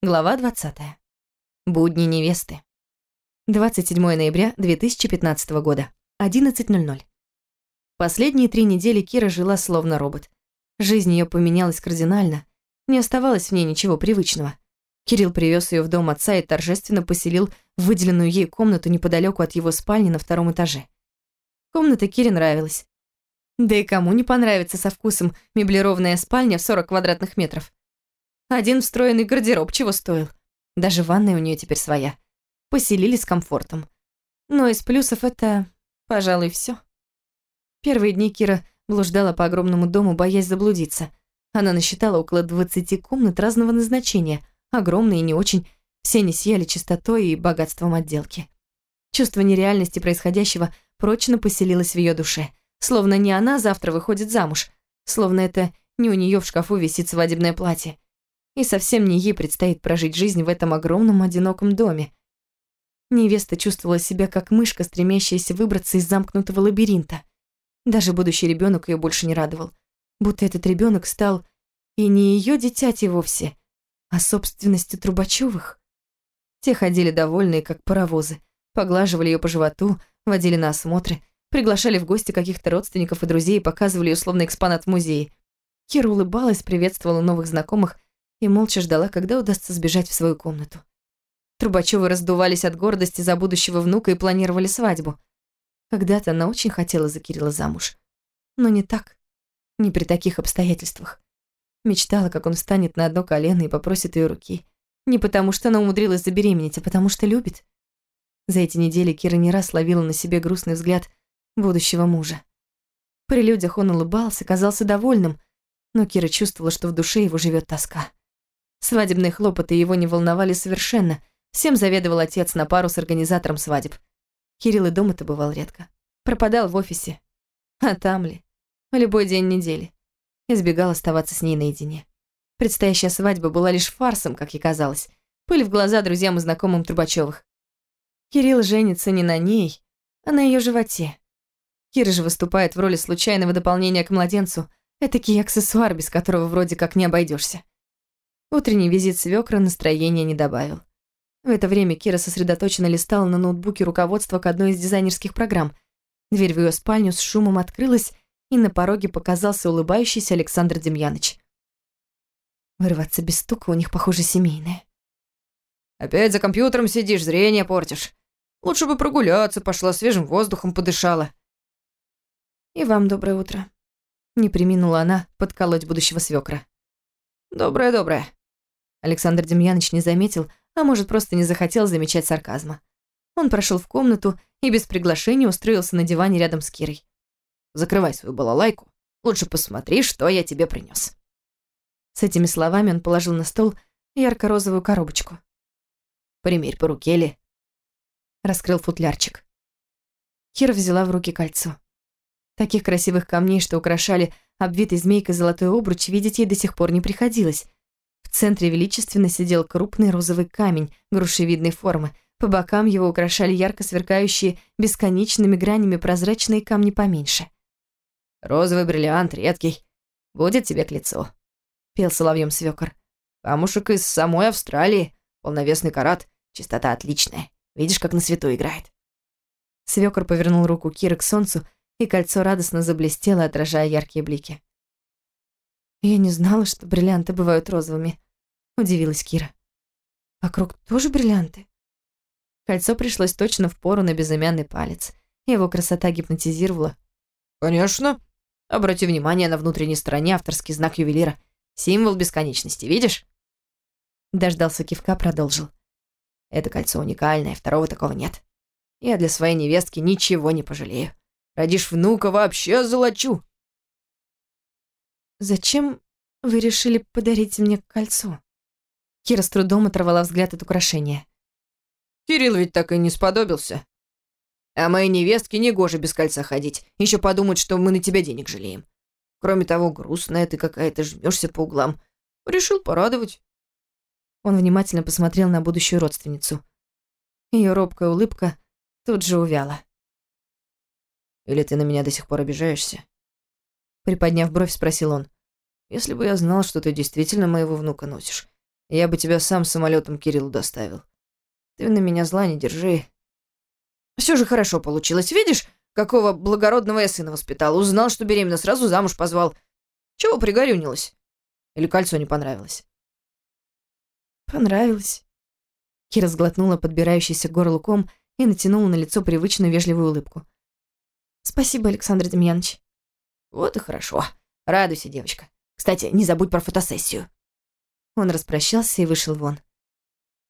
Глава 20. Будни невесты. 27 ноября 2015 года. 11.00. Последние три недели Кира жила словно робот. Жизнь ее поменялась кардинально. Не оставалось в ней ничего привычного. Кирилл привез ее в дом отца и торжественно поселил в выделенную ей комнату неподалеку от его спальни на втором этаже. Комната Кире нравилась. Да и кому не понравится со вкусом меблированная спальня в 40 квадратных метров. Один встроенный гардероб чего стоил. Даже ванная у нее теперь своя. Поселили с комфортом. Но из плюсов это, пожалуй, все. Первые дни Кира блуждала по огромному дому, боясь заблудиться. Она насчитала около 20 комнат разного назначения, огромные и не очень, все не сияли чистотой и богатством отделки. Чувство нереальности происходящего прочно поселилось в ее душе. Словно не она завтра выходит замуж, словно это не у нее в шкафу висит свадебное платье, и совсем не ей предстоит прожить жизнь в этом огромном одиноком доме. Невеста чувствовала себя как мышка, стремящаяся выбраться из замкнутого лабиринта. Даже будущий ребенок ее больше не радовал. Будто этот ребенок стал и не ее дитяти вовсе, а собственностью Трубачевых. Те ходили довольные, как паровозы, поглаживали ее по животу, водили на осмотры, приглашали в гости каких-то родственников и друзей и показывали ее словно экспонат в музее. Кира улыбалась, приветствовала новых знакомых и молча ждала, когда удастся сбежать в свою комнату. Трубачёвы раздувались от гордости за будущего внука и планировали свадьбу. Когда-то она очень хотела за Кирилла замуж. Но не так, не при таких обстоятельствах. Мечтала, как он встанет на одно колено и попросит ее руки. Не потому, что она умудрилась забеременеть, а потому, что любит. За эти недели Кира не раз ловила на себе грустный взгляд будущего мужа. При людях он улыбался, казался довольным, но Кира чувствовала, что в душе его живет тоска. Свадебные хлопоты его не волновали совершенно. Всем заведовал отец на пару с организатором свадеб. Кирилл и дома-то бывал редко. Пропадал в офисе. А там ли? Любой день недели. Избегал оставаться с ней наедине. Предстоящая свадьба была лишь фарсом, как ей казалось. Пыль в глаза друзьям и знакомым Трубачевых. Кирилл женится не на ней, а на ее животе. Кира же выступает в роли случайного дополнения к младенцу, этакий аксессуар, без которого вроде как не обойдешься. Утренний визит свекра настроения не добавил. В это время Кира сосредоточенно листала на ноутбуке руководство к одной из дизайнерских программ. Дверь в ее спальню с шумом открылась, и на пороге показался улыбающийся Александр Демьяныч. Вырваться без стука у них, похоже, семейное. «Опять за компьютером сидишь, зрение портишь. Лучше бы прогуляться, пошла свежим воздухом подышала». «И вам доброе утро», — не приминула она подколоть будущего свекра. «Доброе-доброе», Александр Демьяныч не заметил, а может, просто не захотел замечать сарказма. Он прошел в комнату и без приглашения устроился на диване рядом с Кирой. «Закрывай свою балалайку. Лучше посмотри, что я тебе принес. С этими словами он положил на стол ярко-розовую коробочку. «Примерь по руке ли?» Раскрыл футлярчик. Кира взяла в руки кольцо. Таких красивых камней, что украшали обвитый змейкой золотой обруч, видеть ей до сих пор не приходилось. В центре величественно сидел крупный розовый камень грушевидной формы. По бокам его украшали ярко сверкающие бесконечными гранями прозрачные камни поменьше. «Розовый бриллиант редкий. Будет тебе к лицу», — пел соловьем свёкор. «Камушек из самой Австралии. Полновесный карат. Чистота отличная. Видишь, как на свету играет». Свёкор повернул руку Киры к солнцу, и кольцо радостно заблестело, отражая яркие блики. «Я не знала, что бриллианты бывают розовыми», — удивилась Кира. «Вокруг тоже бриллианты?» Кольцо пришлось точно в пору на безымянный палец. Его красота гипнотизировала. «Конечно. Обрати внимание на внутренней стороне авторский знак ювелира. Символ бесконечности, видишь?» Дождался кивка, продолжил. «Это кольцо уникальное, второго такого нет. Я для своей невестки ничего не пожалею. Родишь внука, вообще золочу. «Зачем вы решили подарить мне кольцо?» Кира с трудом оторвала взгляд от украшения. «Кирилл ведь так и не сподобился. А моей невестке негоже без кольца ходить. Еще подумать, что мы на тебя денег жалеем. Кроме того, грустная ты какая-то, жмешься по углам. Решил порадовать». Он внимательно посмотрел на будущую родственницу. Ее робкая улыбка тут же увяла. «Или ты на меня до сих пор обижаешься?» Приподняв бровь, спросил он. «Если бы я знал, что ты действительно моего внука носишь, Я бы тебя сам самолетом Кириллу доставил. Ты на меня зла не держи. Все же хорошо получилось. Видишь, какого благородного я сына воспитал. Узнал, что беременна, сразу замуж позвал. Чего пригорюнилась? Или кольцо не понравилось? Понравилось. Кира сглотнула подбирающийся к горлу ком и натянула на лицо привычную вежливую улыбку. Спасибо, Александр Демьянович. Вот и хорошо. Радуйся, девочка. Кстати, не забудь про фотосессию. Он распрощался и вышел вон.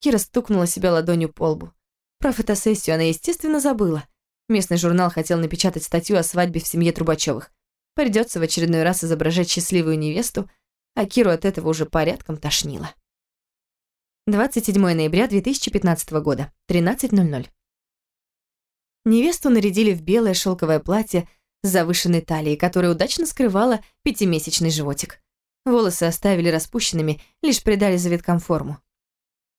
Кира стукнула себя ладонью по лбу. Про фотосессию она, естественно, забыла. Местный журнал хотел напечатать статью о свадьбе в семье Трубачевых. Придется в очередной раз изображать счастливую невесту, а Киру от этого уже порядком тошнило. 27 ноября 2015 года, 13.00. Невесту нарядили в белое шелковое платье завышенной талией, которая удачно скрывала пятимесячный животик. Волосы оставили распущенными, лишь придали завиткам форму.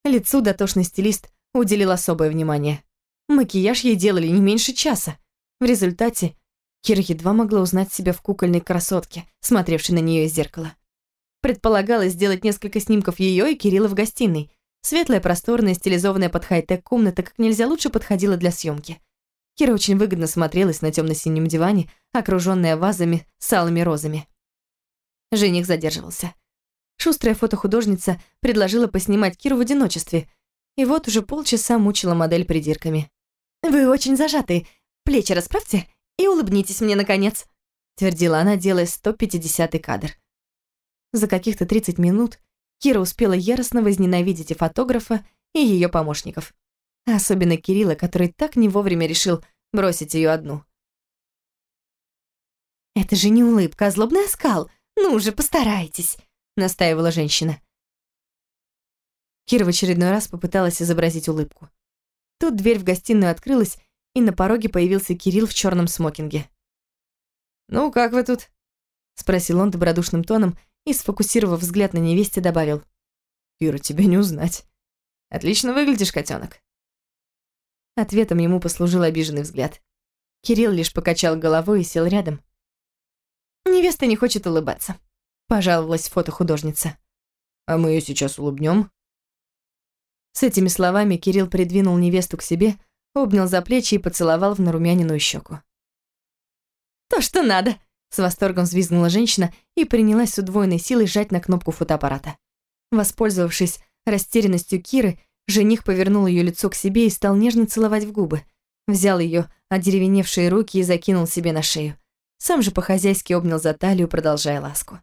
Лицу дотошный стилист уделил особое внимание. Макияж ей делали не меньше часа. В результате Кира едва могла узнать себя в кукольной красотке, смотревшей на нее из зеркала. Предполагалось сделать несколько снимков ее и Кирилла в гостиной. Светлая, просторная, стилизованная под хай-тек комната как нельзя лучше подходила для съемки. Кира очень выгодно смотрелась на темно-синем диване, окруженная вазами с алыми розами. Жених задерживался. Шустрая фотохудожница предложила поснимать Киру в одиночестве, и вот уже полчаса мучила модель придирками. «Вы очень зажаты. Плечи расправьте и улыбнитесь мне, наконец», твердила она, делая 150-й кадр. За каких-то 30 минут Кира успела яростно возненавидеть и фотографа, и ее помощников. Особенно Кирилла, который так не вовремя решил бросить ее одну. «Это же не улыбка, а злобный оскал. Ну же, постарайтесь», — настаивала женщина. Кира в очередной раз попыталась изобразить улыбку. Тут дверь в гостиную открылась, и на пороге появился Кирилл в черном смокинге. «Ну, как вы тут?» — спросил он добродушным тоном и, сфокусировав взгляд на невесте, добавил. «Кира, тебя не узнать. Отлично выглядишь, котенок. Ответом ему послужил обиженный взгляд. Кирилл лишь покачал головой и сел рядом. «Невеста не хочет улыбаться», — пожаловалась фотохудожница. «А мы ее сейчас улыбнем. С этими словами Кирилл придвинул невесту к себе, обнял за плечи и поцеловал в нарумяненную щеку. «То, что надо!» — с восторгом взвизгнула женщина и принялась с удвоенной силой сжать на кнопку фотоаппарата. Воспользовавшись растерянностью Киры, Жених повернул ее лицо к себе и стал нежно целовать в губы. Взял ее одеревеневшие руки и закинул себе на шею. Сам же по-хозяйски обнял за талию, продолжая ласку.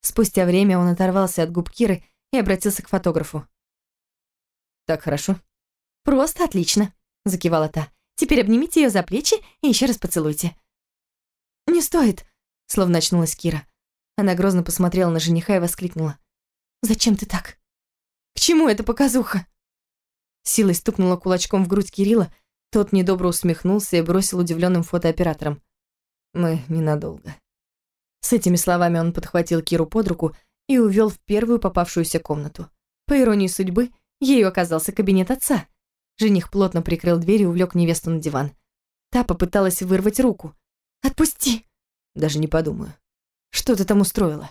Спустя время он оторвался от губ Киры и обратился к фотографу. «Так хорошо?» «Просто отлично», — закивала та. «Теперь обнимите ее за плечи и еще раз поцелуйте». «Не стоит», — словно очнулась Кира. Она грозно посмотрела на жениха и воскликнула. «Зачем ты так? К чему эта показуха?» Силой стукнула кулачком в грудь Кирилла, тот недобро усмехнулся и бросил удивленным фотооператором. «Мы ненадолго». С этими словами он подхватил Киру под руку и увел в первую попавшуюся комнату. По иронии судьбы, ею оказался кабинет отца. Жених плотно прикрыл дверь и увлек невесту на диван. Та попыталась вырвать руку. «Отпусти!» «Даже не подумаю». «Что ты там устроила?»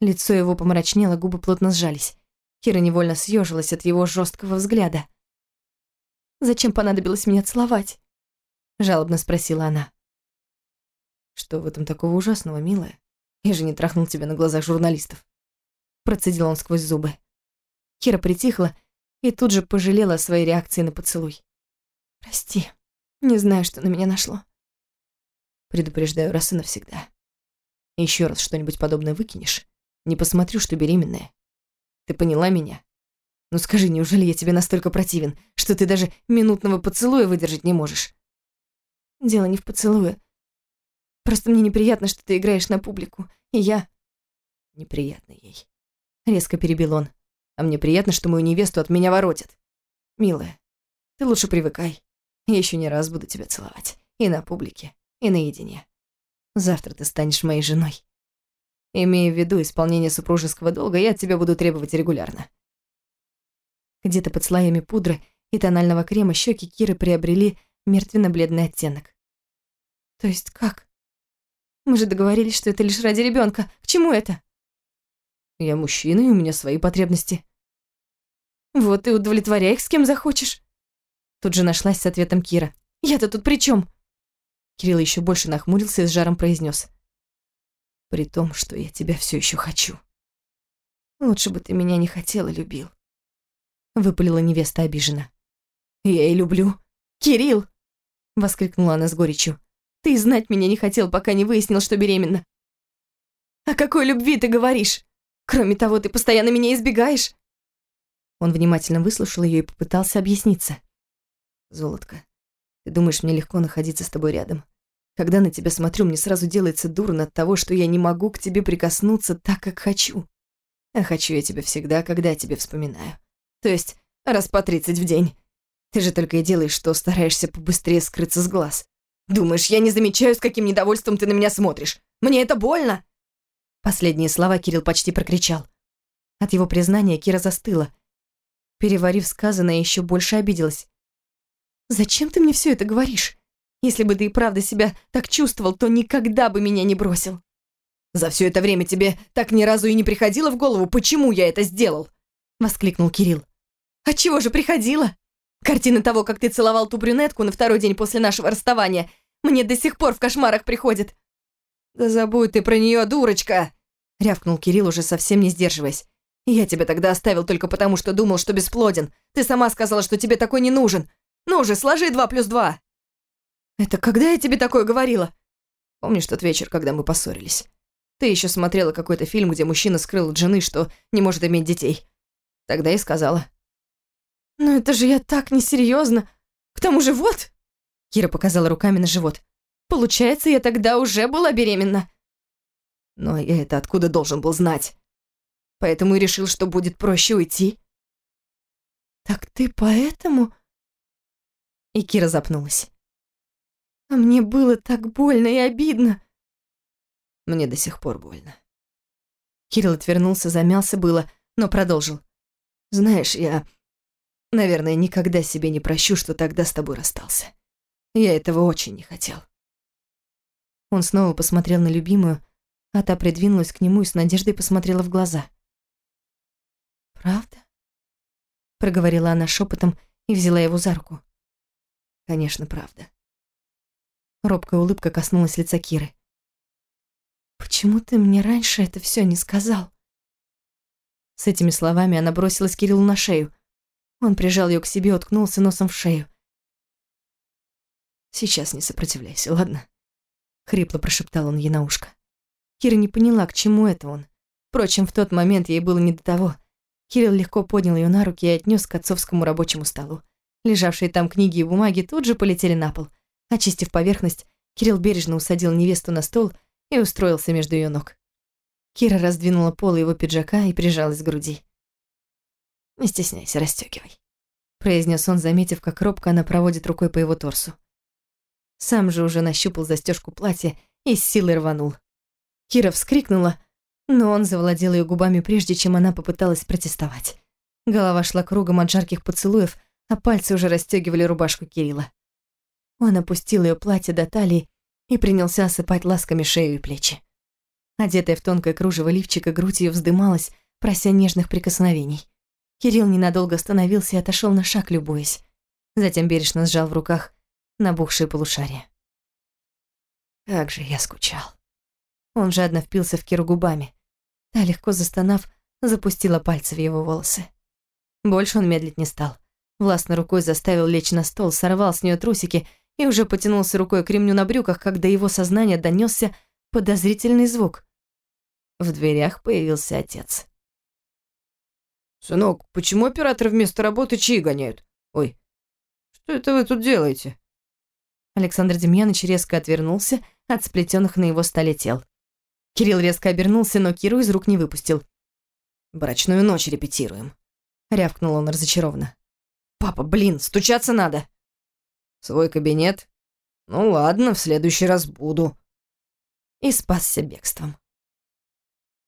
Лицо его помрачнело, губы плотно сжались. Кира невольно съежилась от его жесткого взгляда. «Зачем понадобилось меня целовать?» Жалобно спросила она. «Что в этом такого ужасного, милая? Я же не трахнул тебя на глазах журналистов». Процедил он сквозь зубы. Кира притихла и тут же пожалела о своей реакции на поцелуй. «Прости, не знаю, что на меня нашло». Предупреждаю раз и навсегда. Еще раз что-нибудь подобное выкинешь, не посмотрю, что беременная, ты поняла меня? Ну скажи, неужели я тебе настолько противен, что ты даже минутного поцелуя выдержать не можешь? Дело не в поцелуе. Просто мне неприятно, что ты играешь на публику, и я... Неприятно ей. Резко перебил он. А мне приятно, что мою невесту от меня воротят. Милая, ты лучше привыкай. Я еще не раз буду тебя целовать. И на публике, и наедине. Завтра ты станешь моей женой. Имея в виду исполнение супружеского долга, я от тебя буду требовать регулярно. Где-то под слоями пудры и тонального крема щеки Киры приобрели мертвенно-бледный оттенок. То есть как? Мы же договорились, что это лишь ради ребенка. К чему это? Я мужчина, и у меня свои потребности. Вот и удовлетворяй их с кем захочешь. Тут же нашлась с ответом Кира. Я-то тут при чем? Кирилл еще больше нахмурился и с жаром произнес: При том, что я тебя все еще хочу. Лучше бы ты меня не хотела, любил. Выпалила невеста обиженно. Я и люблю. Кирилл! Воскликнула она с горечью. Ты знать меня не хотел, пока не выяснил, что беременна. О какой любви ты говоришь? Кроме того, ты постоянно меня избегаешь. Он внимательно выслушал ее и попытался объясниться. Золотко, ты думаешь, мне легко находиться с тобой рядом? Когда на тебя смотрю, мне сразу делается дурно от того, что я не могу к тебе прикоснуться так, как хочу. А хочу я тебя всегда, когда я тебя вспоминаю. То есть раз по тридцать в день. Ты же только и делаешь, что стараешься побыстрее скрыться с глаз. Думаешь, я не замечаю, с каким недовольством ты на меня смотришь? Мне это больно!» Последние слова Кирилл почти прокричал. От его признания Кира застыла. Переварив сказанное, еще больше обиделась. «Зачем ты мне все это говоришь? Если бы ты и правда себя так чувствовал, то никогда бы меня не бросил». «За все это время тебе так ни разу и не приходило в голову, почему я это сделал?» Воскликнул Кирилл. «А чего же приходило? Картина того, как ты целовал ту брюнетку на второй день после нашего расставания, мне до сих пор в кошмарах приходит». «Да забудь ты про нее, дурочка!» рявкнул Кирилл, уже совсем не сдерживаясь. «Я тебя тогда оставил только потому, что думал, что бесплоден. Ты сама сказала, что тебе такой не нужен. Ну же, сложи два плюс два!» «Это когда я тебе такое говорила?» «Помнишь тот вечер, когда мы поссорились? Ты еще смотрела какой-то фильм, где мужчина скрыл от жены, что не может иметь детей. Тогда и сказала. «Но это же я так несерьезно. К тому же вот...» Кира показала руками на живот. «Получается, я тогда уже была беременна». Но я это откуда должен был знать? Поэтому и решил, что будет проще уйти. «Так ты поэтому...» И Кира запнулась. «А мне было так больно и обидно». Мне до сих пор больно. Кирилл отвернулся, замялся было, но продолжил. «Знаешь, я, наверное, никогда себе не прощу, что тогда с тобой расстался. Я этого очень не хотел». Он снова посмотрел на любимую, а та придвинулась к нему и с надеждой посмотрела в глаза. «Правда?» — проговорила она шепотом и взяла его за руку. «Конечно, правда». Робкая улыбка коснулась лица Киры. «Почему ты мне раньше это все не сказал?» С этими словами она бросилась Кириллу на шею. Он прижал ее к себе, уткнулся носом в шею. «Сейчас не сопротивляйся, ладно?» — хрипло прошептал он ей на ушко. Кира не поняла, к чему это он. Впрочем, в тот момент ей было не до того. Кирилл легко поднял ее на руки и отнес к отцовскому рабочему столу. Лежавшие там книги и бумаги тут же полетели на пол. Очистив поверхность, Кирилл бережно усадил невесту на стол и устроился между ее ног. Кира раздвинула полы его пиджака и прижалась к груди. «Не стесняйся, расстёгивай», — произнес он, заметив, как робко она проводит рукой по его торсу. Сам же уже нащупал застежку платья и с силой рванул. Кира вскрикнула, но он завладел ее губами, прежде чем она попыталась протестовать. Голова шла кругом от жарких поцелуев, а пальцы уже расстегивали рубашку Кирилла. Он опустил ее платье до талии и принялся осыпать ласками шею и плечи. Одетая в тонкое кружево лифчика, грудь ее вздымалась, прося нежных прикосновений. Кирилл ненадолго остановился и отошел на шаг, любуясь. Затем бережно сжал в руках набухшие полушария. Как же я скучал. Он жадно впился в Киру губами. Та, легко застонав, запустила пальцы в его волосы. Больше он медлить не стал. Властно рукой заставил лечь на стол, сорвал с нее трусики и уже потянулся рукой к ремню на брюках, когда его сознание донесся подозрительный звук. В дверях появился отец. «Сынок, почему операторы вместо работы чьи гоняют? Ой, что это вы тут делаете?» Александр Демьянович резко отвернулся от сплетенных на его столе тел. Кирилл резко обернулся, но Киру из рук не выпустил. «Брачную ночь репетируем», — рявкнул он разочарованно. «Папа, блин, стучаться надо!» «Свой кабинет? Ну ладно, в следующий раз буду». И спасся бегством.